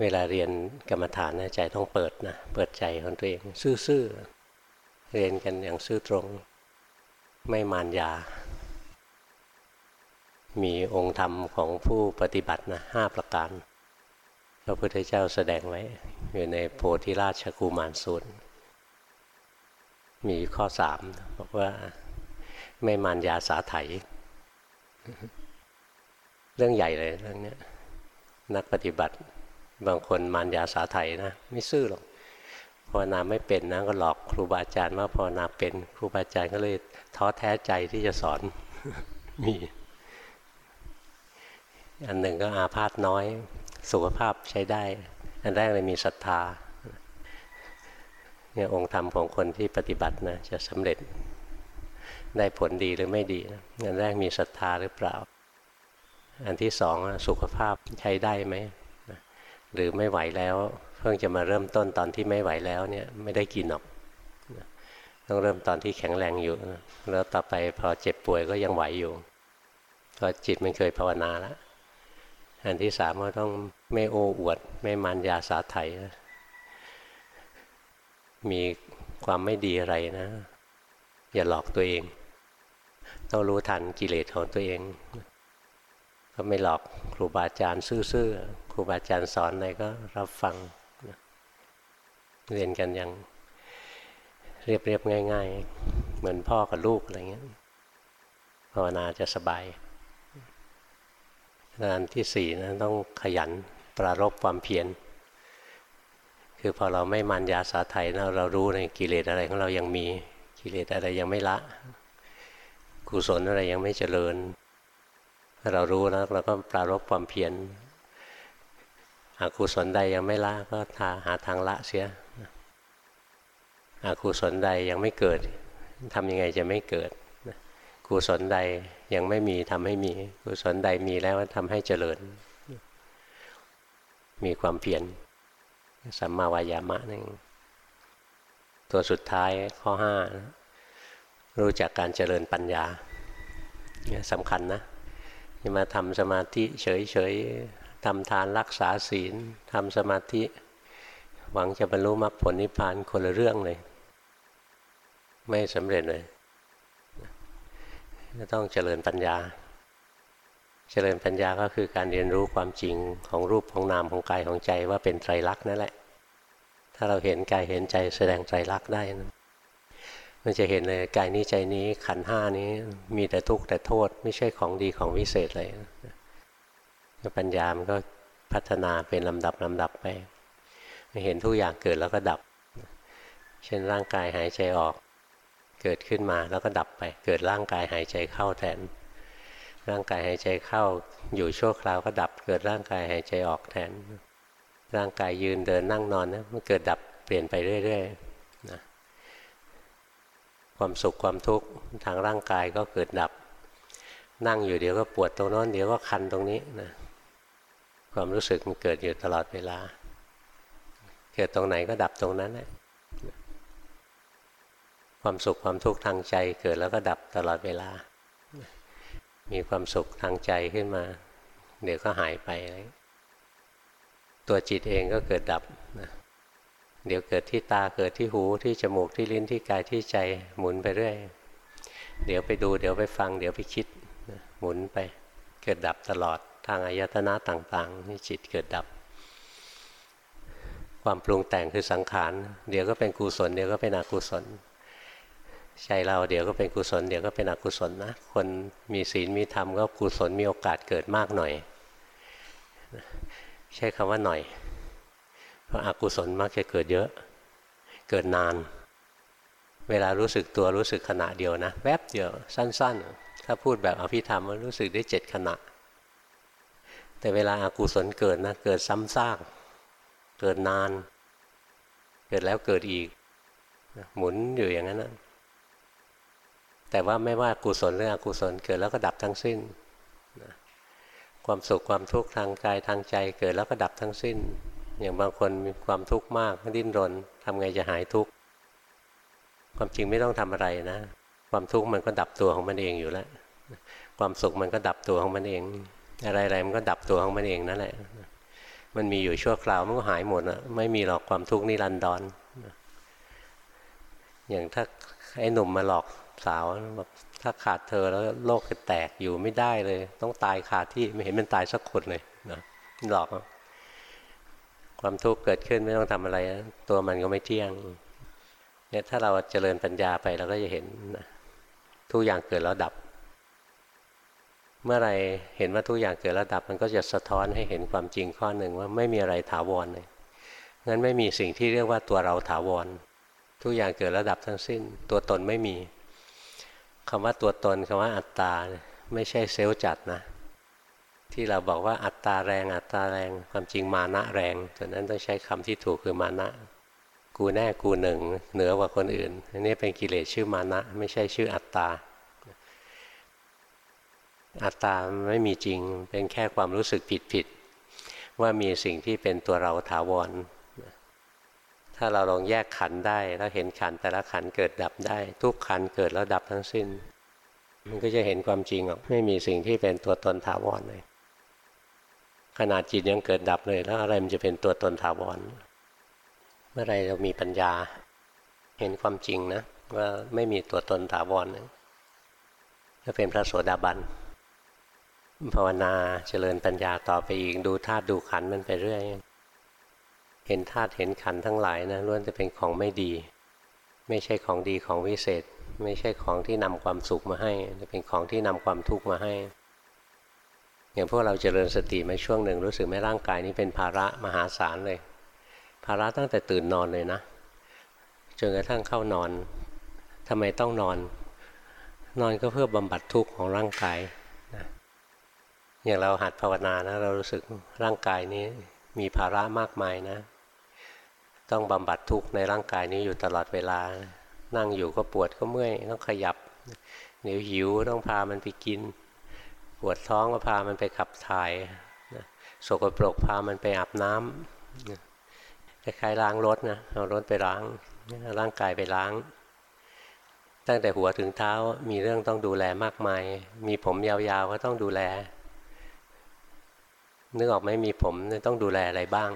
เวลาเรียนกรรมฐานนะใจต้องเปิดนะเปิดใจของตัวเองซื่อๆเรียนกันอย่างซื่อตรง ไม่มานยา มีองค์ธรรมของผู้ปฏิบัตินะห้าประการพระพุทธเจ้าแสดงไว้ อยู่ในโพธิราชกุมารสูตร มีข้อสามบอกว่าไม่มานยาสาไถเรื่องใหญ่เลยเรื่องนี้นักปฏิบัติ บางคนมารยาสาไถนะ ไม่ซื่อหรอกภาวนาไม่เป็นนะก็หลอกครูบาอาจารย์ว่าภาวนาเป็นครูบาอาจารย์ก็เลยท้อแท้ใจที่จะสอนมีอันหนึ่งก็อาพาธน้อย สุขภาพใช้ได้ อันแรกเลยมีศรัทธาเนี่ยองค์ธรรมของคนที่ปฏิบัตินะจะสำเร็จได้ผลดีหรือไม่ดีนะอันแรกมีศรัทธาหรือเปล่า อันที่สองสุขภาพใช้ได้ไหม หรือไม่ไหวแล้วเพิ่งจะมาเริ่มต้นตอนที่ไม่ไหวแล้วเนี่ยไม่ได้กินหรอกต้องเริ่มตอนที่แข็งแรงอยู่ แล้วต่อไปพอเจ็บป่วยก็ยังไหวอยู่พราะจิตมันเคยภาวนาแล้วอันที่สามก็ต้องไม่โอ้อวด ไม่มันยาสาไถมีความไม่ดีอะไรนะ อย่าหลอกตัวเอง ต้องรู้ทันกิเลสของตัวเอง ก็ไม่หลอกครูบาอาจารย์ซื่อๆ ครูบาอาจารย์สอนอะไรก็รับฟังเรียนกันอย่างเรียบๆง่าย ๆ เหมือนพ่อกับลูกอะไรเงี้ยภาวนาจะสบายงานที่สี่นะต้องขยันปรารบความเพียรคือพอเราไม่มันยาสาไทยนะเรารู้ในกิเลสอะไรของเรายังมีกิเลสอะไรยังไม่ละกุศลอะไรยังไม่เจริญ เรารู้แล้วเราก็ปรารบความเพียร อากุศลใดยังไม่ละก็ทาหาทางละเสียอากุศลใดยังไม่เกิดทำยังไงจะไม่เกิดกุศลใดยังไม่มีทำให้มีกุศลใดมีแล้วทำให้เจริญ มีความเพียรสัมมาวายามะหนั่นตัวสุดท้ายข้อห้ารู้จักการเจริญปัญญาเนี่ยสำคัญนะจะมาทำสมาธิเฉยๆ ทำทานรักษาศีลทำสมาธิ หวังจะบรรลุมรรคผลนิพพานคนละเรื่องเลย ไม่สำเร็จเลยจะต้องเจริญปัญญา เจริญปัญญาก็คือการเรียนรู้ความจริงของรูปของนามของกายของใจว่าเป็นไตรลักษณ์นั่นแหละ ถ้าเราเห็นกายเห็นใจแสดงไตรลักษณ์ได้นะมันจะเห็นเลยกายนี้ใจนี้ขันห้านี้มีแต่ทุกข์แต่โทษ ไม่ใช่ของดีของวิเศษเลย ปัญญามันก็พัฒนาเป็นลำดับลำดับไปเห็นทุกอย่างเกิดแล้วก็ดับ เช่นร่างกายหายใจออก เกิดขึ้นมาแล้วก็ดับไป เกิดร่างกายหายใจเข้าแทน ร่างกายหายใจเข้าอยู่ชั่วคราวก็ดับ เกิดร่างกายหายใจออกแทน ร่างกายยืนเดินนั่งนอนนะมันเกิดดับเปลี่ยนไปเรื่อยๆนะความสุขความทุกข์ทางร่างกายก็เกิดดับ นั่งอยู่เดี๋ยวก็ปวดตรงนั้นเดี๋ยวก็คันตรงนี้นะ ความรู้สึกมันเกิดอยู่ตลอดเวลา เกิดตรงไหนก็ดับตรงนั้นแหละความสุขความทุกข์ทางใจเกิดแล้วก็ดับตลอดเวลา มีความสุขทางใจขึ้นมา เดี๋ยวก็หายไป ตัวจิตเองก็เกิดดับนะเดี๋ยวเกิดที่ตาเกิดที่หูที่จมูกที่ลิ้นที่กายที่ใจหมุนไปเรื่อย เดี๋ยวไปดู เดี๋ยวไปฟัง เดี๋ยวไปคิดหมุนไป เกิดดับตลอด ทางอายตนะต่างๆนี่จิตเกิดดับ ความปรุงแต่งคือสังขาร เดี๋ยวก็เป็นกุศล เดี๋ยวก็เป็นอกุศลใจเราเดี๋ยวก็เป็นกุศล เดี๋ยวก็เป็นอกุศลนะ คนมีศีลมีธรรมก็กุศลมีโอกาสเกิดมากหน่อย ใช้คำว่าหน่อย เพราะอากุศลมักจะเกิดเยอะ เกิดนาน เวลารู้สึกตัวรู้สึกขณะเดียวนะ แวบเดียวสั้น ๆ ถ้าพูดแบบอภิธรรมมันรู้สึกได้เจ็ดขณะ แต่เวลาอากุศลเกิดนะเกิดซ้ำซากเกิดนาน เกิดแล้วเกิดอีก หมุนอยู่อย่างนั้นนะแต่ว่าไม่ว่ากุศลหรืออกุศลเกิดแล้วก็ดับทั้งสิ้นความสุขความทุกข์ทางกายทางใจเกิดแล้วก็ดับทั้งสิ้น อย่างบางคนมีความทุกข์มากดิ้นรนทำไงจะหายทุกข์ความจริงไม่ต้องทำอะไรนะ ความทุกข์มันก็ดับตัวของมันเองอยู่แล้ว ความสุขมันก็ดับตัวของมันเอง อะไรๆมันก็ดับตัวของมันเองนั่นแหละ มันมีอยู่ชั่วคราวมันก็หายหมดอะไม่มีหรอกความทุกข์นิรันดรอย่างถ้าไอ้หนุ่มมาหลอกสาวแบบถ้าขาดเธอแล้วโลกจะแตกอยู่ไม่ได้เลย ต้องตายขาดที่ไม่เห็นมันตายสักคนเลยนะหลอก ความทุกข์เกิดขึ้นไม่ต้องทำอะไร ตัวมันก็ไม่เที่ยงเนี่ยถ้าเราเจริญปัญญาไปเราก็จะเห็นทุกอย่างเกิดแล้วดับ เมื่อไรเห็นว่าทุกอย่างเกิดแล้วดับมันก็จะสะท้อนให้เห็นความจริงข้อหนึ่งว่าไม่มีอะไรถาวรเลยงั้นไม่มีสิ่งที่เรียกว่าตัวเราถาวร ทุกอย่างเกิดแล้วดับทั้งสิ้น ตัวตนไม่มีคำว่าตัวตนคำว่าอัตตาไม่ใช่เซลล์จัดนะ ที่เราบอกว่าอัตตาแรงอัตตาแรงความจริงมานะแรงฉะนั้นต้องใช้คำที่ถูกคือมานะ กูแน่กูหนึ่งเหนือกว่าคนอื่นอันนี้เป็นกิเลสชื่อมานะ ไม่ใช่ชื่ออัตตา อัตตาไม่มีจริงเป็นแค่ความรู้สึกผิดผิดว่ามีสิ่งที่เป็นตัวเราถาวร ถ้าเราลองแยกขันได้ แล้วเห็นขันแต่ละขันเกิดดับได้ ทุกขันเกิดแล้วดับทั้งสิ้น มันก็จะเห็นความจริงออกไม่มีสิ่งที่เป็นตัวตนถาวรเลย ขนาดจิตยังเกิดดับเลย แล้วอะไรมันจะเป็นตัวตนถาวร เมื่อไรเรามีปัญญา เห็นความจริงนะว่าไม่มีตัวตนถาวรก็เป็นพระโสดาบัน ภาวนาเจริญปัญญาต่อไปอีกดูธาตุดูขันมันไปเรื่อย เห็นธาตุเห็นขันทั้งหลายนะล้วนจะเป็นของไม่ดี ไม่ใช่ของดีของวิเศษ ไม่ใช่ของที่นำความสุขมาให้จะเป็นของที่นำความทุกข์มาให้อย่างพวกเราเจริญสติมาช่วงหนึ่งรู้สึกไหมร่างกายนี้เป็นภาระมหาศาลเลย ภาระตั้งแต่ตื่นนอนเลยนะจนกระทั่งเข้านอนทำไมต้องนอน นอนก็เพื่อบำบัดทุกข์ของร่างกาย อย่างเราหัดภาวนานะเรารู้สึกร่างกายนี้มีภาระมากมายนะ ต้องบำบัดทุกข์ในร่างกายนี้อยู่ตลอดเวลา นั่งอยู่ก็ปวดก็เมื่อยต้องขยับเหนียวหิวต้องพามันไปกิน ปวดท้องก็พามันไปขับถ่ายสกปรกพามันไปอาบน้ำคล้ายๆล้างรถนะเอารถไปล้างร่างกายไปล้าง ตั้งแต่หัวถึงเท้ามีเรื่องต้องดูแลมากมาย มีผมยาวๆก็ต้องดูแล นึกออกไหมมีผมต้องดูแลอะไรบ้าง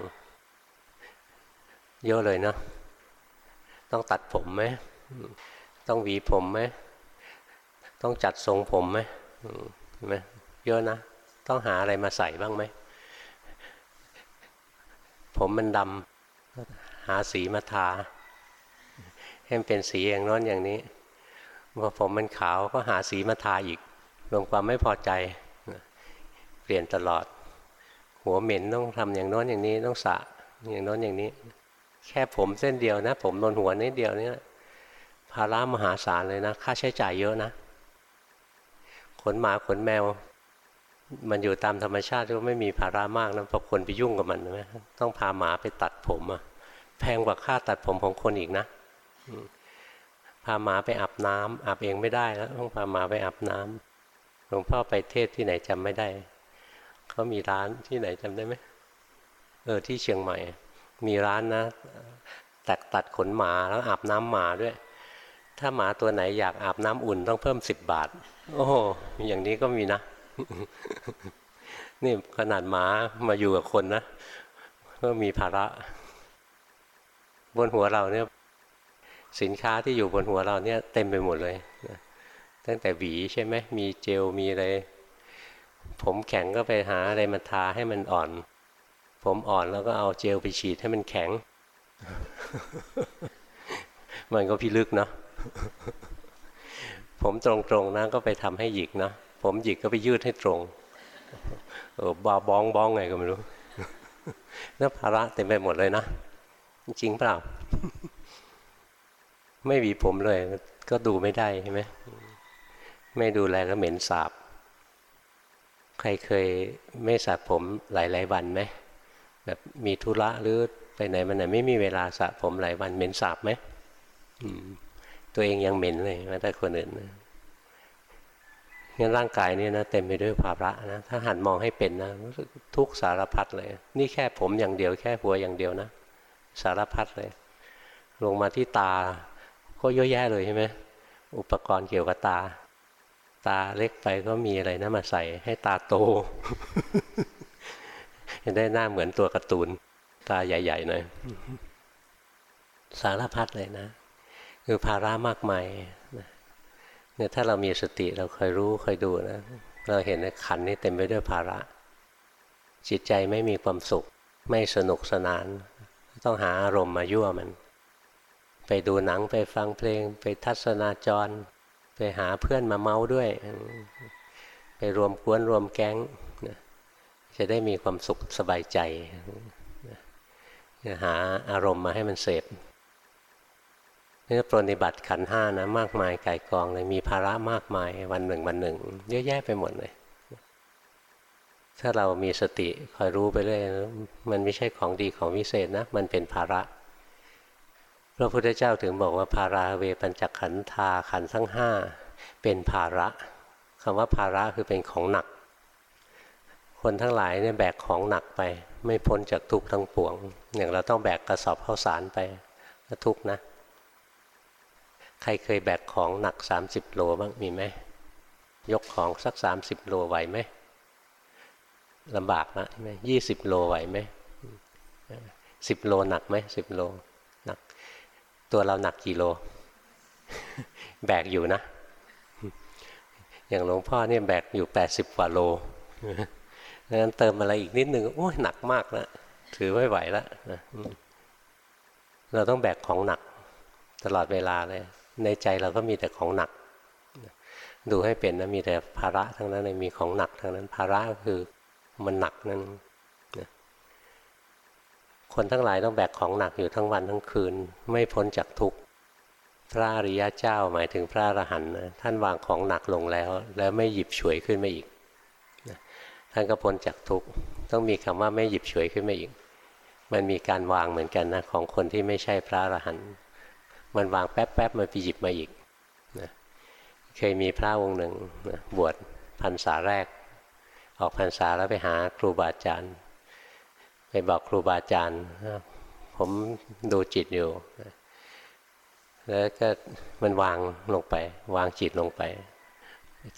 เยอะเลยเนาะต้องตัดผมไหมต้องหวีผมไหมต้องจัดทรงผมไหมไหมเยอะนะ ต้องหาอะไรมาใส่บ้างไหม ผมมันดำหาสีมาทาให้มันเป็นสีอย่างน้นอย่างนี้พอผมมันขาวก็หาสีมาทาอีกรวมความไม่พอใจ เปลี่ยนตลอด หัวเหม็นต้องทำอย่างน้นอย่างนี้ต้องสระอย่างน้นอย่างนี้ แค่ผมเส้นเดียวนะ ผมบนหัวนิดเดียวนี่ภาระมหาศาลเลยนะ ค่าใช้จ่ายเยอะนะ ขนหมาขนแมว มันอยู่ตามธรรมชาติก็ไม่มีภาระมากนะพอคนไปยุ่งกับมันนะต้องพาหมาไปตัดผมอะแพงกว่าค่าตัดผมของคนอีกนะพาหมาไปอาบน้ำอาบเองไม่ได้แล้วต้องพาหมาไปอาบน้ำหลวงพ่อไปเทศที่ไหนจำไม่ได้ เขามีร้านที่ไหนจำได้ไหมเออที่เชียงใหม่ มีร้านนะตัดตัดขนหมาแล้วอาบน้ำหมาด้วย ถ้าหมาตัวไหนอยากอาบน้ำอุ่นต้องเพิ่มสิบบาท โอ้โหอย่างนี้ก็มีนะ นี่ขนาดหมามาอยู่กับคนนะก็มีภาระ บนหัวเราเนี่ย สินค้าที่อยู่บนหัวเราเนี่ย เต็มไปหมดเลยตั้งแต่หวีใช่ไหมมีเจลมีอะไร ผมแข็งก็ไปหาอะไรมาทาให้มันอ่อน ผมอ่อนแล้วก็เอาเจลไปฉีดให้มันแข็ง มันก็พิลึกเนาะผมตรงๆนะก็ไปทำให้หยิกเนาะผมหยิกก็ไปยืดให้ตรงเออบาบ้องบ้องไงก็ไม่รู้นั่นภาระเต็มไปหมดเลยนะจริงเปล่า ไม่หวีผมเลย ก็ดูไม่ได้ใช่ไหมไม่ดูแลก็เหม็นสาบ ใครเคยไม่สระผมหลาย ๆ วันไหมแบบมีธุระหรือไปไหนมันไหนไม่มีเวลาสระผมหลายวันเหม็นสาบไหมตัวเองยังเหม็นเลยแม้แต่คนอื่นนะงั้นร่างกายนี่นะเต็มไปด้วยภาระนะถ้าหันมองให้เป็นนะรู้สึกทุกสารพัดเลย นี่แค่ผมอย่างเดียวแค่หัวอย่างเดียวนะสารพัดเลย ลงมาที่ตาก็เยอะแยะเลยใช่ไหมอุปกรณ์เกี่ยวกับตา ตาเล็กไปก็มีอะไรนะมาใส่ให้ตาโตจะได้หน้าเหมือนตัวการ์ตูน ตาใหญ่ๆหน่อยสารพัดเลยนะ คือภาระมากมายเนี่ยถ้าเรามีสติเราคอยรู้คอยดูนะเราเห็นในขันนี้เต็มไปด้วยภาระ จิตใจไม่มีความสุข ไม่สนุกสนาน ต้องหาอารมณ์มายั่วมัน ไปดูหนังไปฟังเพลง ไปทัศนาจร ไปหาเพื่อนมาเมาด้วย ไปรวมกวนรวมแก๊งจะได้มีความสุขสบายใจหาอารมณ์มาให้มันเสพนี่ปรนิบัติขันห้านะมากมายไก่กองเลยมีภาระมากมายวันหนึ่งวันหนึ่งเยอะแยะไปหมดเลย ถ้าเรามีสติคอยรู้ไปเรื่อยมันไม่ใช่ของดีของวิเศษนะ มันเป็นภาระ พระพุทธเจ้าถึงบอกว่าภาราเวปัญจขันธาขันทั้งห้าเป็นภาระคำว่าภาระคือเป็นของหนัก คนทั้งหลายเนี่ยแบกของหนักไป ไม่พ้นจากทุกข์ทั้งปวง อย่างเราต้องแบกกระสอบข้าวสารไปก็ทุกข์นะ ใครเคยแบกของหนักสามสิบโลบ้างมีไหมยกของสักสามสิบโลไหวไหมลำบากนะใช่ไหมยี่สิบโลไหวไหมสิบโลหนักไหมสิบโลหนัก ตัวเราหนักกี่โล แบกอยู่นะ อย่างหลวงพ่อเนี่ยแบกอยู่แปดสิบกว่าโลงั้นเติมอะไรอีกนิดนึงโอ้ยหนักมากแล้วถือไม่ไหวแล้วเราต้องแบกของหนัก ตลอดเวลาเลย ในใจเราก็มีแต่ของหนัก ดูให้เป็นนะมีแต่ภาระทั้งนั้นเลยมีของหนักทั้งนั้น ภาระก็คือมันหนักนั่น คนทั้งหลายต้องแบกของหนักอยู่ทั้งวันทั้งคืน ไม่พ้นจากทุกข์พระอริยะเจ้าหมายถึงพระอรหันต์ท่านวางของหนักลงแล้ว แล้วไม่หยิบฉวยขึ้นมาอีกท่านก็พ้นจากทุกข์ต้องมีคำว่าไม่หยิบฉวยขึ้นมาอีก มันมีการวางเหมือนกันนะของคนที่ไม่ใช่พระอรหันต์มันวางแป๊บแป๊บมันไปหยิบมาอีกนะเคยมีพระองค์หนึ่งนะบวชพรรษาแรก ออกพรรษาแล้วไปหาครูบาอาจารย์ ไปบอกครูบาอาจารย์ผมดูจิตอยู่ แล้วก็มันวางลงไป วางจิตลงไป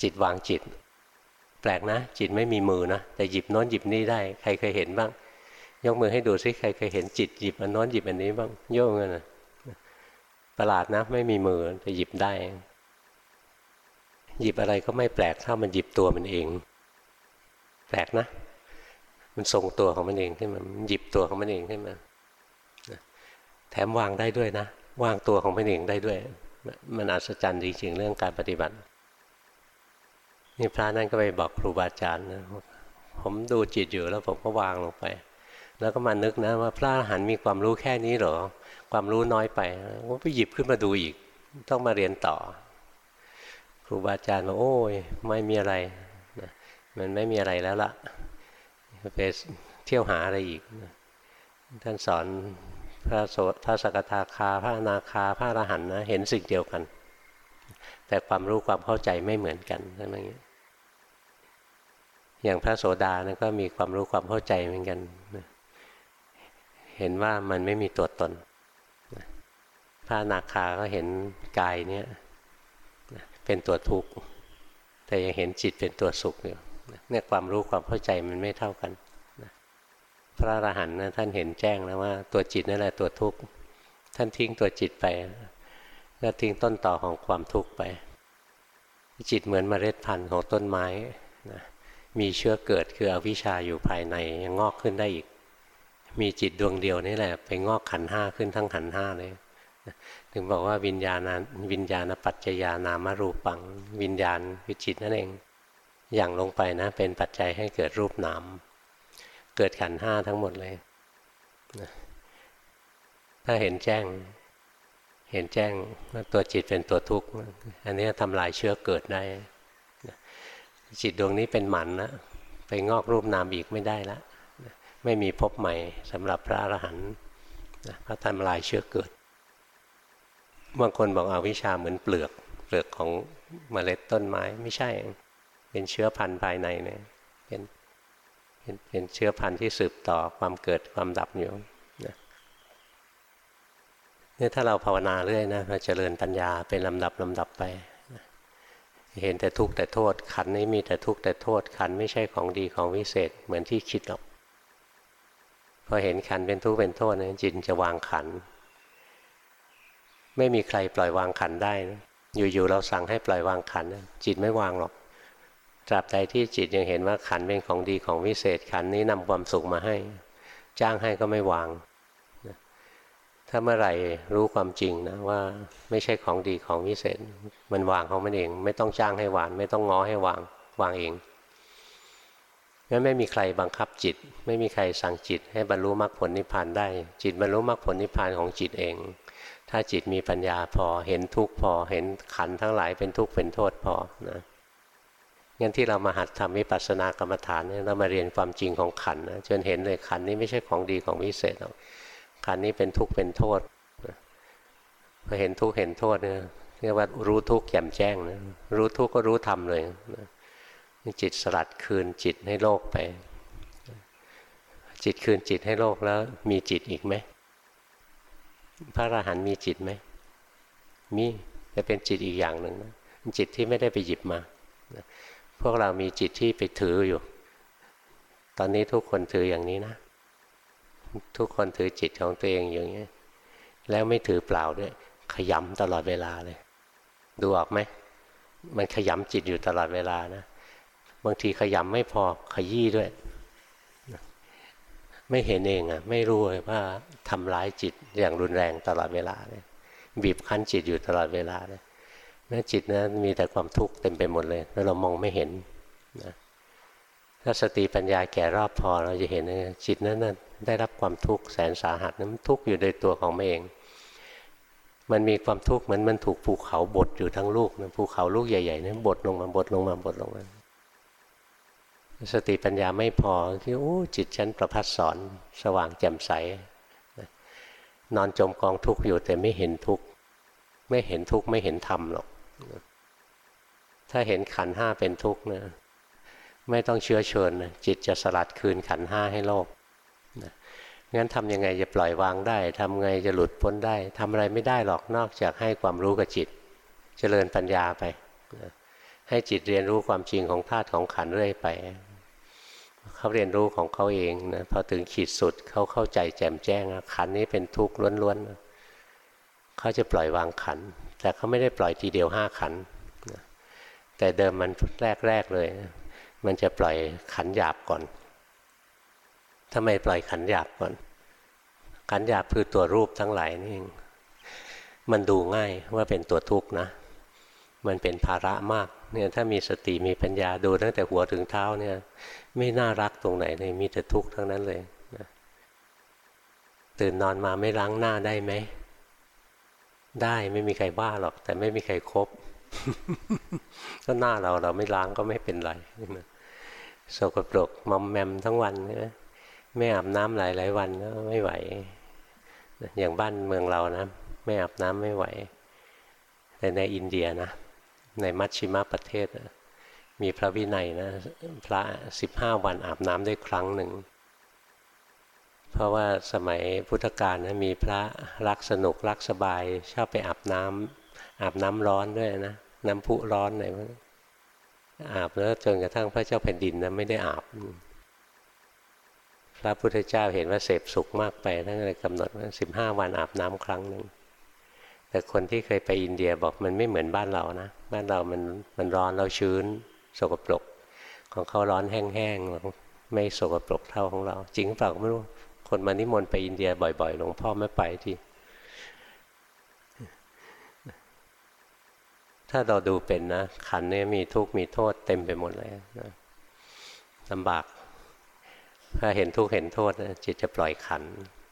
จิตวางจิต แปลกนะ จิตไม่มีมือนะ แต่หยิบโน้นหยิบนี่ได้ ใครเคยเห็นบ้าง ยกมือให้ดูซิใครเคยเห็นจิตหยิบอันโน้นหยิบอันนี้บ้างโยกเงินนะประหลาดนะ ไม่มีมือจะหยิบได้ หยิบอะไรก็ไม่แปลกถ้ามันหยิบตัวมันเอง แปลกนะ มันทรงตัวของมันเองขึ้นมามันหยิบตัวของมันเองขึ้นมาแถมวางได้ด้วยนะวางตัวของมันเองได้ด้วย มันอัศจรรย์จริงๆเรื่องการปฏิบัตินี่พระนั่นก็ไปบอกครูบาอาจารย์นะผมดูจิตอยู่แล้วผมก็วางลงไป แล้วก็มานึกนะว่าพระอรหันต์มีความรู้แค่นี้เหรอ ความรู้น้อยไปก็ไปหยิบขึ้นมาดูอีก ต้องมาเรียนต่อ ครูบาอาจารย์บอกโอ้ยไม่มีอะไรมันไม่มีอะไรแล้วล่ะ ไปเที่ยวหาอะไรอีก ท่านสอนพระโสพระสกทาคา พระนาคา พระอรหันต์นะ เห็นสิ่งเดียวกัน แต่ความรู้ความเข้าใจไม่เหมือนกันนั่นเองอย่างพระโสดานะก็มีความรู้ความเข้าใจเหมือนกันเห็นว่ามันไม่มีตัวตนพระนาคาก็เห็นกายเนี่ยเป็นตัวทุกข์แต่ยังเห็นจิตเป็นตัวสุขอยู่ เนี่ยความรู้ความเข้าใจมันไม่เท่ากันพระอรหันต์นะท่านเห็นแจ้งแล้วว่าตัวจิตนั่นแหละตัวทุกข์ท่านทิ้งตัวจิตไปก็ทิ้งต้นต่อของความทุกข์ไป จิตเหมือนเมล็ดพันธุ์ของต้นไม้นะมีเชื้อเกิดคืออวิชชาอยู่ภายในยังงอกขึ้นได้อีก มีจิตดวงเดียวนี่แหละไปงอกขันห้าขึ้นทั้งขันห้าเลยถึงบอกว่าวิญญาณวิญญาณปัจจยานามรูปัง วิญญาณวิจิตนั่นเอง อย่างลงไปนะ เป็นปัจจัยให้เกิดรูปนามเกิดขันห้าทั้งหมดเลย ถ้าเห็นแจ้ง เห็นแจ้งว่าตัวจิตเป็นตัวทุกข์ อันนี้ทำลายเชื้อเกิดได้จิตดวงนี้เป็นหมันนะไปงอกรูปนามอีกไม่ได้ละไม่มีพบใหม่สำหรับพระอรหันต์พระทำลายเชื้อเกิดบางคนบอกอาวิชาเหมือนเปลือก เปลือกของเมล็ดต้นไม้ไม่ใช่ เป็นเชื้อพันธุ์ภายในเนี่ยเป็นเป็นเป็นเชื้อพันธุ์ที่สืบต่อความเกิดความดับอยู่นะนี่ถ้าเราภาวนาเรื่อยนะเราจเจริญปัญญาเป็นลำดับลำดับไปนะเห็นแต่ทุกข์แต่โทษ ขันนี้มีแต่ทุกข์แต่โทษ ขันไม่ใช่ของดีของวิเศษเหมือนที่คิดหรอกพอเห็นขันเป็นทุกข์เป็นโทษนะจิตจะวางขัน ไม่มีใครปล่อยวางขันได้นะอยู่ๆเราสั่งให้ปล่อยวางขันจิตไม่วางหรอก ตราบใดที่จิตยังเห็นว่าขันเป็นของดีของวิเศษขันนี้นำความสุขมาให้ จ้างให้ก็ไม่วาง ถ้าเมื่อไหร่รู้ความจริงนะว่าไม่ใช่ของดีของวิเศษ มันวางของมันเอง ไม่ต้องจ้างให้วาง ไม่ต้องง้อให้วางวางเองงั้นไม่มีใครบังคับจิต ไม่มีใครสั่งจิตให้บรรลุมรรคผลนิพพานได้ จิตบรรลุมรรคผลนิพพานของจิตเอง ถ้าจิตมีปัญญาพอเห็นทุกข์พอเห็นขันทั้งหลายเป็นทุกข์เป็นโทษพอนะ งั้นที่เรามาหัดทำวิปัสสนากรรมฐานเนี่ยเรามาเรียนความจริงของขันนะจนเห็นเลยขันนี้ไม่ใช่ของดีของวิเศษหรอกขันนี้เป็นทุกข์เป็นโทษพอเห็นทุกข์เห็นโทษเนี่ยเรียกว่ารู้ทุกข์แจ่มแจ้งนะรู้ทุกข์ก็รู้ธรรมเลยนะจิตสลัดคืนจิตให้โลกไป จิตคืนจิตให้โลกแล้วมีจิตอีกไหมพระอรหันต์มีจิตไหมมีจะเป็นจิตอีกอย่างหนึ่งนะจิตที่ไม่ได้ไปหยิบมา พวกเรามีจิตที่ไปถืออยู่ ตอนนี้ทุกคนถืออย่างนี้นะ ทุกคนถือจิตของตัวเองอย่างนี้ แล้วไม่ถือเปล่าด้วย ขยำตลอดเวลาเลย ดูออกไหม มันขยำจิตอยู่ตลอดเวลานะ บางทีขยำไม่พอขยี้ด้วย ไม่เห็นเองอะ ไม่รู้เลยว่าทำร้ายจิตอย่างรุนแรงตลอดเวลาเลย บีบคั้นจิตอยู่ตลอดเวลาเลย นะจิตนะมีแต่ความทุกข์เต็มไปหมดเลยแล้วเรามองไม่เห็นนะถ้าสติปัญญาแก่รอบพอเราจะเห็นนะจิตนั้นนะได้รับความทุกข์แสนสาหัสนั้นทุกข์อยู่ในตัวของมันเอง มันมีความทุกข์เหมือนมันถูกภูเขาบดอยู่ทั้งลูกนะภูเขาลูกใหญ่ๆนั้นบดลงมาบดลงมาบดลงมาสติปัญญาไม่พอที่โอ้จิตฉันประพัดสอนสว่างแจ่มใสนอนจมกองทุกข์อยู่แต่ไม่เห็นทุกข์ไม่เห็นทุกข์ไม่เห็นธรรมหรอก ถ้าเห็นขันห้าเป็นทุกข์นะไม่ต้องเชื้อเชิญนะจิตจะสลัดคืนขันห้าให้โลกนะงั้นทำยังไงจะปล่อยวางได้ทำไงจะหลุดพ้นได้ทำอะไรไม่ได้หรอกนอกจากให้ความรู้กับจิตจเจริญปัญญาไปนะให้จิตเรียนรู้ความจริงของธาตุของขันเรื่อยไป เขาเรียนรู้ของเขาเองนะพอถึงขีดสุดเขาเข้าใจแจ่มแจ้งขันนี้เป็นทุกข์ล้วนๆเขาจะปล่อยวางขัน แต่เขาไม่ได้ปล่อยทีเดียวห้าขัน แต่เดิมมันแรกๆเลย มันจะปล่อยขันหยาบก่อนทำไมปล่อยขันหยาบก่อน ขันหยาบคือตัวรูปทั้งหลายนี่เองมันดูง่ายว่าเป็นตัวทุกข์นะ มันเป็นภาระมากเนี่ยถ้ามีสติมีปัญญาดูตั้งแต่หัวถึงเท้าเนี่ย ไม่น่ารักตรงไหนเลยมีแต่ทุกข์ทั้งนั้นเลยตื่นนอนมาไม่ล้างหน้าได้ไหม ได้ไม่มีใครบ้าหรอก แต่ไม่มีใครครบก็หน้าเราเราไม่ล้างก็ไม่เป็นไรโสกปรกมอมแมมทั้งวันนะไม่อาบน้ำหลายหลายวันก็ไม่ไหว อย่างบ้านเมืองเรานะ ไม่อาบน้ำไม่ไหว แต่ในอินเดียนะ ในมัชชิมะประเทศ มีพระวินัยนะ พระสิบห้าวันอาบน้ำได้ครั้งหนึ่ง เพราะว่าสมัยพุทธกาลนะมีพระรักสนุกรักสบาย ชอบไปอาบน้ำอาบน้ำร้อนด้วยนะ น้ำพุร้อนอะไรพวกอาบแล้วจนกระทั่งพระเจ้าแผ่นดินนะไม่ได้อาบ พระพุทธเจ้าเห็นว่าเสพสุขมากไปท่านเลยกำหนดว่าสิบห้าวันอาบน้ำครั้งหนึ่งแต่คนที่เคยไปอินเดียบอกมันไม่เหมือนบ้านเรานะ บ้านเรามันมันร้อนเราชื้น สกปรก ของเขาร้อนแห้งๆไม่สกปรกเท่าของเรา จริงเปล่าไม่รู้ คนมานิมนต์ไปอินเดียบ่อยๆ หลวงพ่อไม่ไปที่ ถ้าเราดูเป็นนะ ขันเนี้มีทุกข์มีโทษเต็มไปหมดเลยนะลำบาก ถ้าเห็นทุกข์เห็นโทษนะจิตจะปล่อยขัน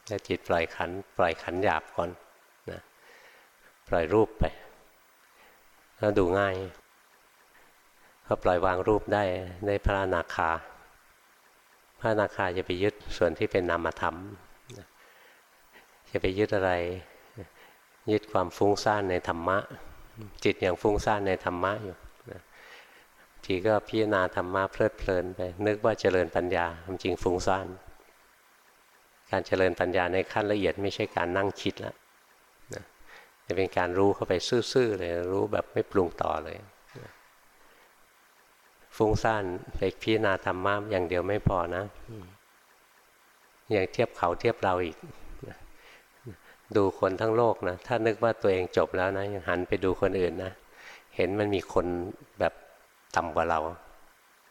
ถ้าจิตปล่อยขัน ปล่อยขันหยาบก่อนนะปล่อยรูปไปแล้วดูง่ายพอปล่อยวางรูปได้ได้พระนาคา พระนาคาจะไปยึดส่วนที่เป็นนามธรรม จะไปยึดอะไร ยึดความฟุ้งซ่านในธรรมะ จิตอย่างฟุ้งซ่านในธรรมะอยู่ทีก็พิจารณาธรรมะเพลิดเพลินไป นึกว่าเจริญปัญญาความจริงฟุ้งซ่าน การเจริญปัญญาในขั้นละเอียดไม่ใช่การนั่งคิดแล้วจะเป็นการรู้เข้าไปซื่อๆเลยรู้แบบไม่ปรุงต่อเลย ฟุ้งซ่านไปพิจารณาธรรมะอย่างเดียวไม่พอนะอยังเทียบเขาเทียบเราอีก ดูคนทั้งโลกนะ ถ้านึกว่าตัวเองจบแล้วนะ ยังหันไปดูคนอื่นนะ เห็นมันมีคนแบบต่ำกว่าเรา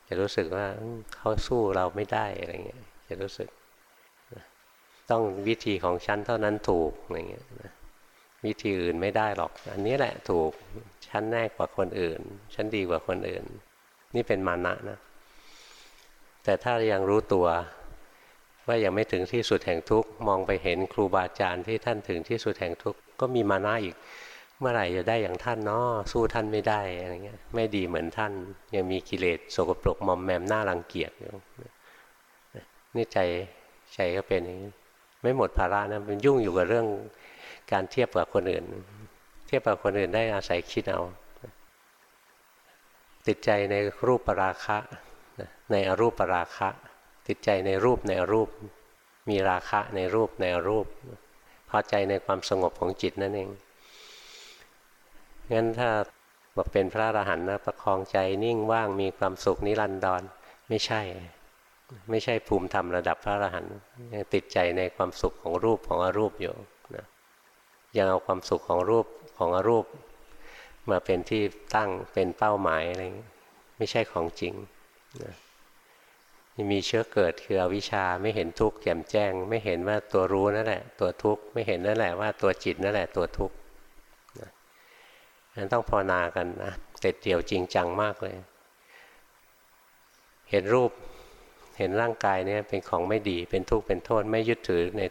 จะรู้สึกว่าเขาสู้เราไม่ได้อะไรเงี้ย จะรู้สึก ต้องวิธีของฉันเท่านั้นถูกอะไรเงี้ยวิธีอื่นไม่ได้หรอก อันนี้แหละถูก ฉันแน่กว่าคนอื่น ฉันดีกว่าคนอื่น นี่เป็นมานะนะ แต่ถ้ายังรู้ตัว ว่ายังไม่ถึงที่สุดแห่งทุกข์มองไปเห็นครูบาอาจารย์ที่ท่านถึงที่สุดแห่งทุกข์ก็มีมานะอีก เมื่อไหร่จะได้อย่างท่านเนาะสู้ท่านไม่ได้อะไรเงี้ยไม่ดีเหมือนท่าน ยังมีกิเลสโสกปรกมอมแมมหน้ารังเกียจอยู่นี่ใจใจก็เป็นอย่างนี้ไม่หมดภาระนะมันยุ่งอยู่กับเรื่องการเทียบกับคนอื่น เทียบกับคนอื่นได้อาศัยคิดเอา ติดใจในรูปปราคะในอรูปปราคะ ติดใจในรูปในอรูป มีราคะในรูปในอรูป พอใจในความสงบของจิตนั่นเองงั้นถ้าบอกเป็นพระอรหันต์นะประคองใจนิ่งว่างมีความสุขนิรันดรไม่ใช่ ไม่ใช่ภูมิธรรมระดับพระอรหันต์ยังติดใจในความสุขของรูปของอรูปอยู่นะยังเอาความสุขของรูปของอรูป มาเป็นที่ตั้งเป็นเป้าหมายอะไรไม่ใช่ของจริงนะมีเชื้อเกิดคืออวิชชาไม่เห็นทุกข์แจ่มแจ้ง ไม่เห็นว่าตัวรู้นั่นแหละ ตัวทุกข์ไม่เห็นนั่นแหละว่าตัวจิตนั่นแหละตัวทุกข์นั้นต้องภาวนากันนะเต็ดเดี่ยวจริงจังมากเลย เห็นรูปเห็นร่างกายเนี่ยเป็นของไม่ดีเป็นทุกข์เป็นโทษไม่ยึดถือใน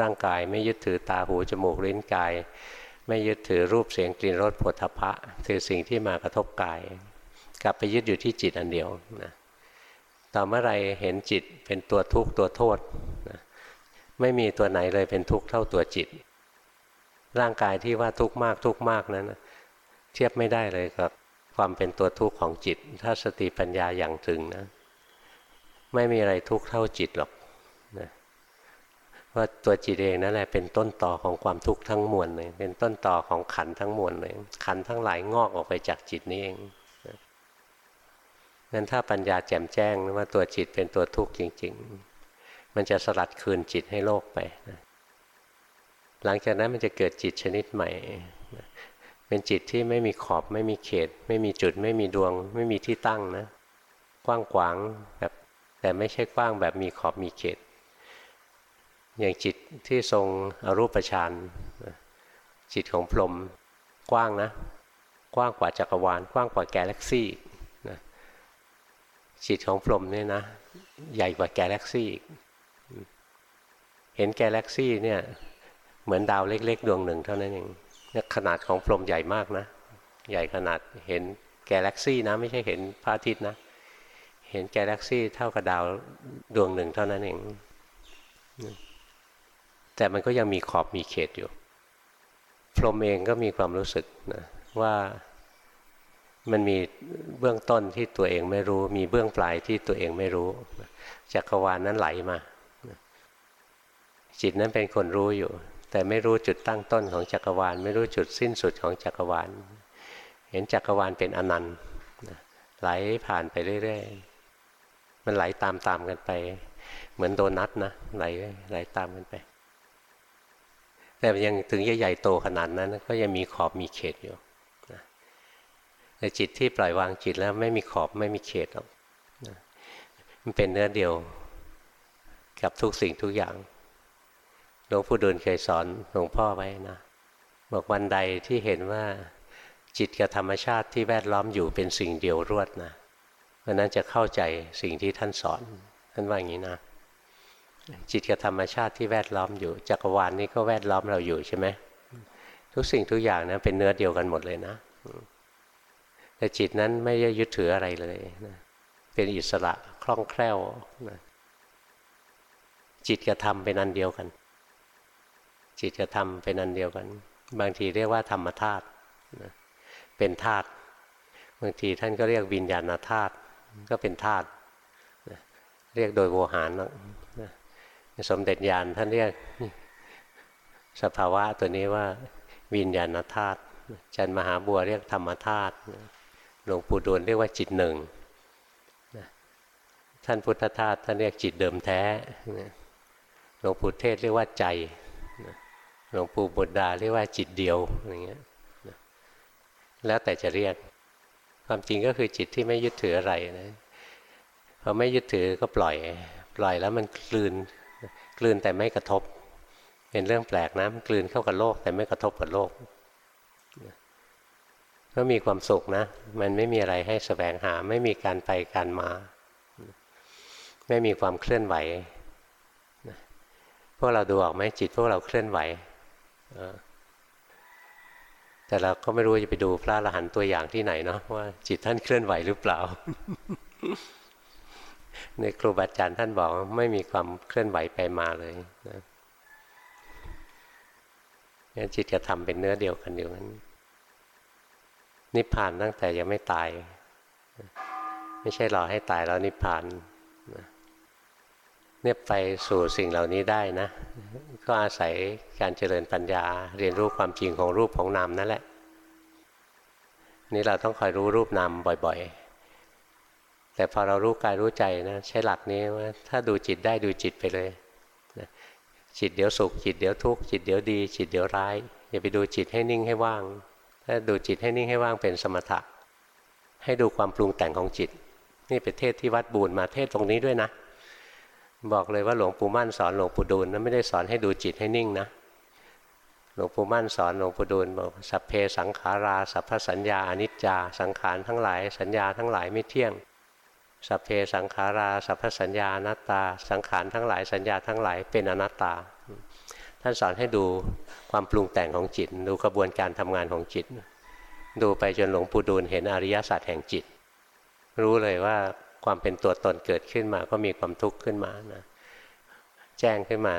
ร่างกาย ไม่ยึดถือตาหูจมูกลิ้นกาย ไม่ยึดถือรูปเสียงกลิ่นรสผลทพะถือสิ่งที่มากระทบกาย กลับไปยึดอยู่ที่จิตอันเดียวนะต่อเมื่อไรเห็นจิตเป็นตัวทุกข์ตัวโทษนะไม่มีตัวไหนเลยเป็นทุกข์เท่าตัวจิต ร่างกายที่ว่าทุกข์มากทุกข์มากนั้นะเทียบไม่ได้เลยกับความเป็นตัวทุกข์ของจิต ถ้าสติปัญญาอย่างถึงนะ ไม่มีอะไรทุกข์เท่าจิตหรอก ว่าตัวจิตเองนั่นแหละเป็นต้นต่อของความทุกข์ทั้งมวลเลยเป็นต้นต่อของขันทั้งมวลเลยขันทั้งหลายงอกออกไปจากจิตนี้เองงั้นถ้าปัญญาแจ่มแจ้งว่าตัวจิตเป็นตัวทุกข์จริง ๆ มันจะสลัดคืนจิตให้โลกไปนะหลังจากนั้นมันจะเกิดจิตชนิดใหม่ เป็นจิตที่ไม่มีขอบไม่มีเขต ไม่มีจุด ไม่มีดวง ไม่มีที่ตั้งนะ กว้างขวางแบบแต่ไม่ใช่กว้างแบบมีขอบมีเขต อย่างจิตที่ทรงอรูปฌานจิตของพรหมกว้างนะ กว้างกว่าจักรวาล กว้างกว่าแกาแล็กซี่จิตของพรหมเนี่ยนะ ใหญ่กว่าแกลเล็กซี่อีกเห็นแกลเล็กซี่เนี่ยเหมือนดาวเล็ก ๆ ดวงหนึ่งเท่านั้นเองขนาดของพรหมใหญ่มากนะ ใหญ่ขนาดเห็นแกลเล็กซี่นะ ไม่ใช่เห็นพระอาทิตย์นะ เห็นแกลเล็กซี่เท่ากับดาวดวงหนึ่งเท่านั้นเอง แต่มันก็ยังมีขอบมีเขตอยู่ พรหมเองก็มีความรู้สึกนะว่ามันมีเบื้องต้นที่ตัวเองไม่รู้ มีเบื้องปลายที่ตัวเองไม่รู้จักรวาลนนั้นไหลมา จิตนั้นเป็นคนรู้อยู่ แต่ไม่รู้จุดตั้งต้นของจักรวาล ไม่รู้จุดสิ้นสุดของจักรวาล เห็นจักรวาลเป็นอนันต์ไหลผ่านไปเรื่อยๆมันไหลตามๆกันไป เหมือนโดนัทนะไหลไหลตามกันไป แต่ยังถึงใหญ่โตขนาดนั้น ก็ยังมีขอบมีเขตอยู่แต่จิตที่ปล่อยวางจิตแล้วไม่มีขอบไม่มีเขตหรอกมันเป็นเนื้อเดียวกับทุกสิ่งทุกอย่างหลวงปู่ดูลเคยสอนหลวงพ่อไว้นะบอกวันใดที่เห็นว่าจิตกับธรรมชาติที่แวดล้อมอยู่เป็นสิ่งเดียวรวดนะวันนั้นจะเข้าใจสิ่งที่ท่านสอนท่านว่าอย่างนี้นะ จิตกับธรรมชาติที่แวดล้อมอยู่จักรวาลนี้ก็แวดล้อมเราอยู่ใช่ไหมทุกสิ่งทุกอย่างนะเป็นเนื้อเดียวกันหมดเลยนะแต่จิตนั้นไม่ได้ยึดถืออะไรเลยนะเป็นอิสระคล่องแคล่วนะจิตกับธรรมเป็นอันเดียวกัน จิตกับธรรมเป็นอันเดียวกัน บางทีเรียกว่าธรรมธาตุนะเป็นธาตุบางทีท่านก็เรียกวิญญาณธาตุก็เป็นธาตุเรียกโดยโวหาร สมเด็จญาณท่านเรียกสภาวะตัวนี้ว่าวิญญาณธาตุจันมหาบัวเรียกธรรมธาตุหลวงปู่ดูลเรียกว่าจิตหนึ่งท่านพุทธทาสท่านเรียกจิตเดิมแท้หลวงปู่เทศเรียกว่าใจหลวงปู่บุตรดาเรียกว่าจิตเดียวอย่างเงี้ยแล้วแต่จะเรียก ความจริงก็คือจิตที่ไม่ยึดถืออะไรนะพอไม่ยึดถือก็ปล่อย ปล่อยแล้วมันกลืน กลืนแต่ไม่กระทบ เป็นเรื่องแปลกนะมันกลืนเข้ากับโลก แต่ไม่กระทบกับโลกก็มีความสุขนะ มันไม่มีอะไรให้สแสวงหา ไม่มีการไปการมา ไม่มีความเคลื่อนไหวพวกเราดูออกไหมจิตพวกเราเคลื่อนไหวแต่เราก็ไม่รู้จะไปดูพระอรหันต์ตัวอย่างที่ไหนเนาะว่าจิตท่านเคลื่อนไหวหรือเปล่า ในครูบาอาจารย์ท่านบอกไม่มีความเคลื่อนไหวไปมาเลยนะงั้นจิตกับธรรมเป็นเนื้อเดียวกันอยู่นั้นนิพพานตั้งแต่ยังไม่ตาย ไม่ใช่รอให้ตายแล้วนิพพานเนี่ยไปสู่สิ่งเหล่านี้ได้นะ ก็อาศัยการเจริญปัญญา เรียนรู้ความจริงของรูปของนามนั่นแหละ นี่เราต้องคอยรู้รูปนามบ่อย ๆ แต่พอเรารู้กายรู้ใจนะใช้หลักนี้ว่าถ้าดูจิตได้ดูจิตไปเลยจิตเดี๋ยวสุขจิตเดี๋ยวทุกข์จิตเดี๋ยวดี จิตเดี๋ยวร้าย อย่าไปดูจิตให้นิ่งให้ว่าง ถ้าดูจิตให้นิ่งให้ว่างเป็นสมถะ ให้ดูความปรุงแต่งของจิต นี่เป็นเทศที่วัดบูรมาเทศตรงนี้ด้วยนะ บอกเลยว่าหลวงปู่มั่นสอนหลวงปู่ดูลนั้นไม่ได้สอนให้ดูจิตให้นิ่งนะหลวงปู่มั่นสอนหลวงปู่ดูลบอกสัพเพสังขารา สัพพสัญญาอนิจจา สังขารทั้งหลาย สัญญาทั้งหลายไม่เที่ยง สัพเพสังขาราสัพพสัญญาอนัตตา สังขารทั้งหลายสัญญาทั้งหลายเป็นอนัตตา ท่านสอนให้ดูความปรุงแต่งของจิต ดูกระบวนการทำงานของจิต ดูไปจนหลวงปู่ดูลเห็นอริยศาสัจแห่งจิต รู้เลยว่าความเป็นตัวตนเกิดขึ้นมาก็มีความทุกข์ขึ้นมานะแจ้งขึ้นมา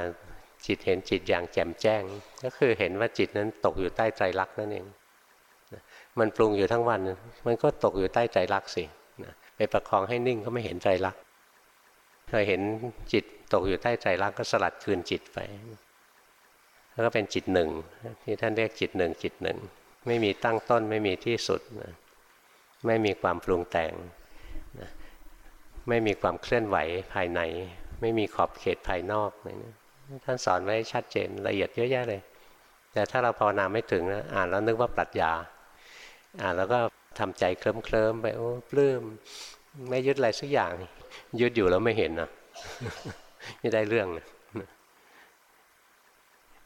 จิตเห็นจิตอย่างแจ่มแจ้ง ก็คือเห็นว่าจิตนั้นตกอยู่ใต้ใจรักนั่นเองมันปรุงอยู่ทั้งวัน มันก็ตกอยู่ใต้ใจรักสิ ไปประคองให้นิ่งก็ไม่เห็นใจรักเคยเห็นจิตตกอยู่ใต้ใจรักก็สลัดคืนจิตไปแล้วก็เป็นจิตหนึ่งที่ท่านเรียกจิตหนึ่งจิตหนึ่ง ไม่มีตั้งต้นไม่มีที่สุดนะไม่มีความปรุงแต่งไม่มีความเคลื่อนไหวภายใน ไม่มีขอบเขตภายนอกอะไรนะท่านสอนไว้ชัดเจนละเอียดเยอะแยะเลย แต่ถ้าเราภาวนาไม่ถึงนะอ่านแล้วนึกว่าปรัชญา อ่านแล้วก็ ทำใจเคลิ้มเคลิมไปโอ้ปลื้มไม่ยึดอะไรสักอย่าง ยึดอยู่แล้วไม่เห็นนะไม่ได้เรื่องนะ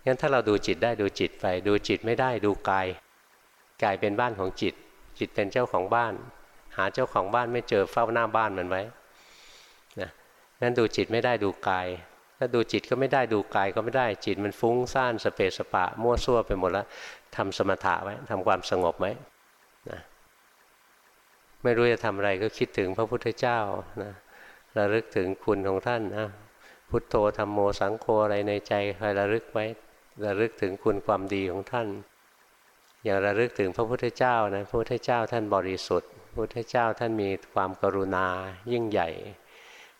งั้นถ้าเราดูจิตได้ดูจิตไป ดูจิตไม่ได้ดูกายกายเป็นบ้านของจิต จิตเป็นเจ้าของบ้าน หาเจ้าของบ้านไม่เจอเฝ้าหน้าบ้านมันไว้นะงั้นดูจิตไม่ได้ดูกาย ถ้าดูจิตก็ไม่ได้ดูกายก็ไม่ได้จิตมันฟุ้งซ่านสเปสปะ มั่วซั่วไปหมดแล้วทำสมถะไว้ทำความสงบไว้นะ ไม่รู้จะทำอะไรก็คิดถึงพระพุทธเจ้านะระลึกถึงคุณของท่านนะพุทโธธรรมโมสังโฆอะไรในใจคอยระลึกไว้ระลึกถึงคุณความดีของท่าน อย่างระลึกถึงพระพุทธเจ้านะพระพุทธเจ้าท่านบริสุทธิ์พระพุทธเจ้าท่านมีความกรุณายิ่งใหญ่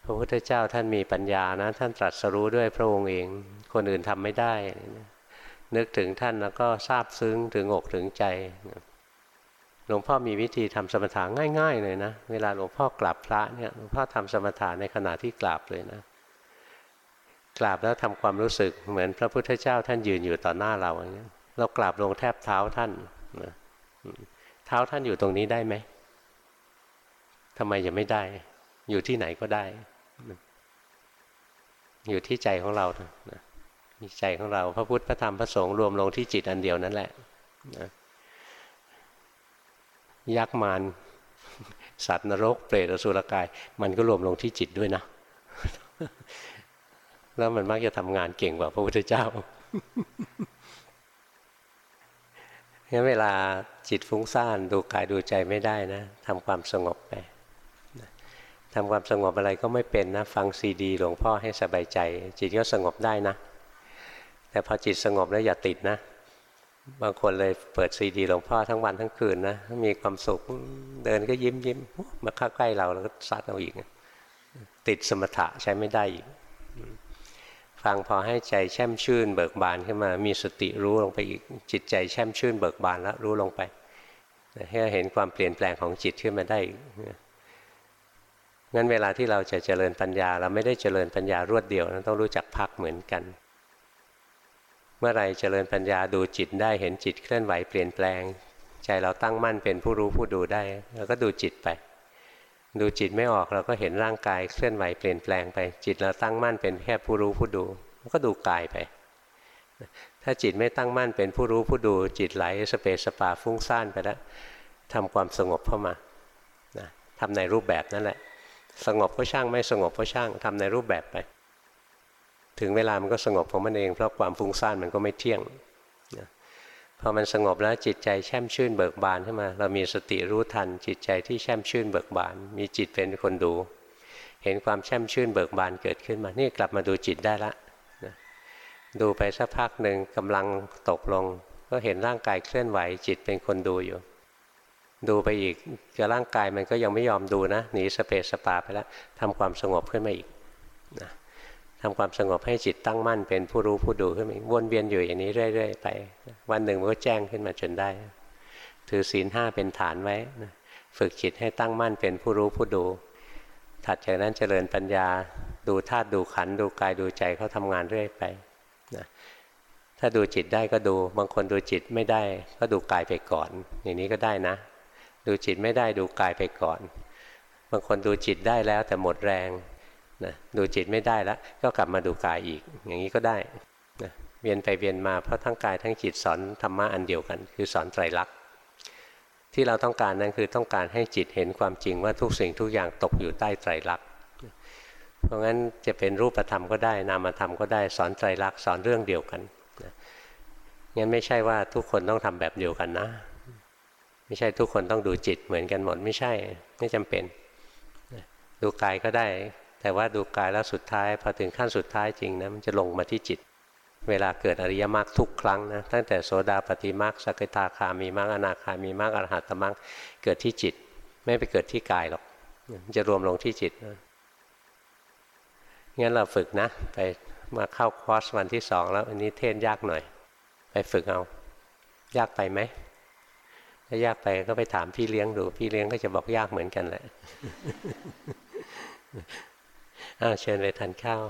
พระพุทธเจ้าท่านมีปัญญานะ ท่านตรัสรู้ด้วยพระองค์เอง คนอื่นทำไม่ได้ นึกถึงท่านแล้วก็ซาบซึ้งถึงอกถึงใจ หลวงพ่อมีวิธีทำสมถะง่าย ๆ เลยนะ เวลาหลวงพ่อกราบพระเนี่ยหลวงพ่อทำสมถะในขณะที่กราบเลยนะกราบแล้วทำความรู้สึกเหมือนพระพุทธเจ้าท่านยืนอยู่ต่อหน้าเราอย่างเงี้ยเรากราบลงแทบเท้าท่านนะเท้าท่านอยู่ตรงนี้ได้ไหมทำไมยังไม่ได้ อยู่ที่ไหนก็ได้ อยู่ที่ใจของเรานะใจของเราพระพุทธพระธรรมพระสงฆ์รวมลงที่จิตอันเดียวนั่นแหละนะ ยักษ์มารสัตว์นรก เปรตอสุรกาย มันก็รวมลงที่จิตด้วยนะ แล้วมันมักจะทำงานเก่งกว่าพระพุทธเจ้างั้นเวลาจิตฟุ้งซ่านดูกายดูใจไม่ได้นะทำความสงบไปทำความสงบอะไรก็ไม่เป็นนะ ฟังซีดีหลวงพ่อให้สบายใจ จิตก็สงบได้นะ แต่พอจิตสงบแล้วอย่าติดนะ บางคนเลยเปิดซีดีหลวงพ่อทั้งวันทั้งคืนนะมีความสุขเดินก็ยิ้มยิ้มมาเข้าใกล้เราแล้วก็ซัดเอาอีก ติดสมถะใช้ไม่ได้อีก ฟังพอให้ใจแช่มชื่นเบิกบานขึ้นมา มีสติรู้ลงไปอีกจิตใจแช่มชื่นเบิกบานแล้วรู้ลงไปให้เห็นความเปลี่ยนแปลงของจิตขึ้นมาได้งั้นเวลาที่เราจะเจริญปัญญา เราไม่ได้เจริญปัญญารวดเดียวนะต้องรู้จักพักเหมือนกัน เมื่อไรเจริญปัญญาดูจิตได้เห็นจิตเคลื่อนไหวเปลี่ยนแปลง ใจเราตั้งมั่นเป็นผู้รู้ผู้ดูได้เราก็ดูจิตไป ดูจิตไม่ออกเราก็เห็นร่างกายเคลื่อนไหวเปลี่ยนแปลงไป จิตเราตั้งมั่นเป็นแค่ผู้รู้ผู้ดูก็ดูกายไป ถ้าจิตไม่ตั้งมั่นเป็นผู้รู้ผู้ดูจิตไหลสเปสสปาฟุ้งซ่านไปแล้วทำความสงบเข้ามานะทำในรูปแบบนั่นแหละ สงบก็ช่างไม่สงบก็ช่างทำในรูปแบบไป ถึงเวลามันก็สงบของมันเองเพราะความฟุ้งซ่านมันก็ไม่เที่ยงนะพอมันสงบแล้วจิตใจแช่มชื่นเบิกบานขึ้นมา เรามีสติรู้ทัน จิตใจที่แช่มชื่นเบิกบาน มีจิตเป็นคนดู เห็นความแช่มชื่นเบิกบานเกิดขึ้นมา นี่กลับมาดูจิตได้ละนะดูไปสักพักหนึ่งกำลังตกลง ก็เห็นร่างกายเคลื่อนไหว จิตเป็นคนดูอยู่ ดูไปอีกกับร่างกายมันก็ยังไม่ยอมดูนะหนีสเปสสปาไปแล้วทำความสงบขึ้นมาอีกนะ ทำความสงบให้จิตตั้งมั่นเป็นผู้รู้ผู้ดูขึ้นมาวนเวียนอยู่อย่างนี้เรื่อยๆไป วันหนึ่งมันก็แจ้งขึ้นมาจนได้ ถือศีลห้าเป็นฐานไว้นะฝึกจิตให้ตั้งมั่นเป็นผู้รู้ผู้ดู ถัดจากนั้นเจริญปัญญาดูธาตุดูขันดูกายดูใจเขาทำงานเรื่อยไปนะถ้าดูจิตได้ก็ดูบางคนดูจิตไม่ได้ ก็ดูกายไปก่อน อย่างนี้ก็ได้นะ ดูจิตไม่ได้ดูกายไปก่อน บางคนดูจิตได้แล้วแต่หมดแรง นะดูจิตไม่ได้แล้วก็กลับมาดูกายอีก อย่างนี้ก็ได้นะเวียนไปเวียนมาเพราะทั้งกายทั้งจิตสอนธรรมะอันเดียวกัน คือสอนไตรลักษณ์ที่เราต้องการนั้นคือต้องการให้จิตเห็นความจริงว่าทุกสิ่งทุกอย่างตกอยู่ใต้ไตรลักษณ์เพราะงั้นจะเป็นรูปธรรมก็ได้นามธรรมก็ได้สอนไตรลักษณ์สอนเรื่องเดียวกันงั้นไม่ใช่ว่าทุกคนต้องทำแบบเดียวกันนะ ไม่ใช่ทุกคนต้องดูจิตเหมือนกันหมดไม่ใช่ไม่จำเป็น ดูกายก็ได้ แต่ว่าดูกายแล้วสุดท้ายพอถึงขั้นสุดท้ายจริงนะมันจะลงมาที่จิต เวลาเกิดอริยมรรคทุกครั้งนะตั้งแต่โสดาปฏิมรรคสกทาคามีมรรคอนาคามีมรรคอรหัตมรรคเกิดที่จิต ไม่ไปเกิดที่กายหรอกจะรวมลงที่จิตนะงั้นเราฝึกนะ ไปมาเข้าคอร์สวันที่สองแล้วอันนี้เทศยากหน่อย ไปฝึกเอา ยากไปไหมถ้ายากไปก็ไปถามพี่เลี้ยงดู พี่เลี้ยงก็จะบอกยากเหมือนกันแหละ อ้าวเชิญไปทานข้าว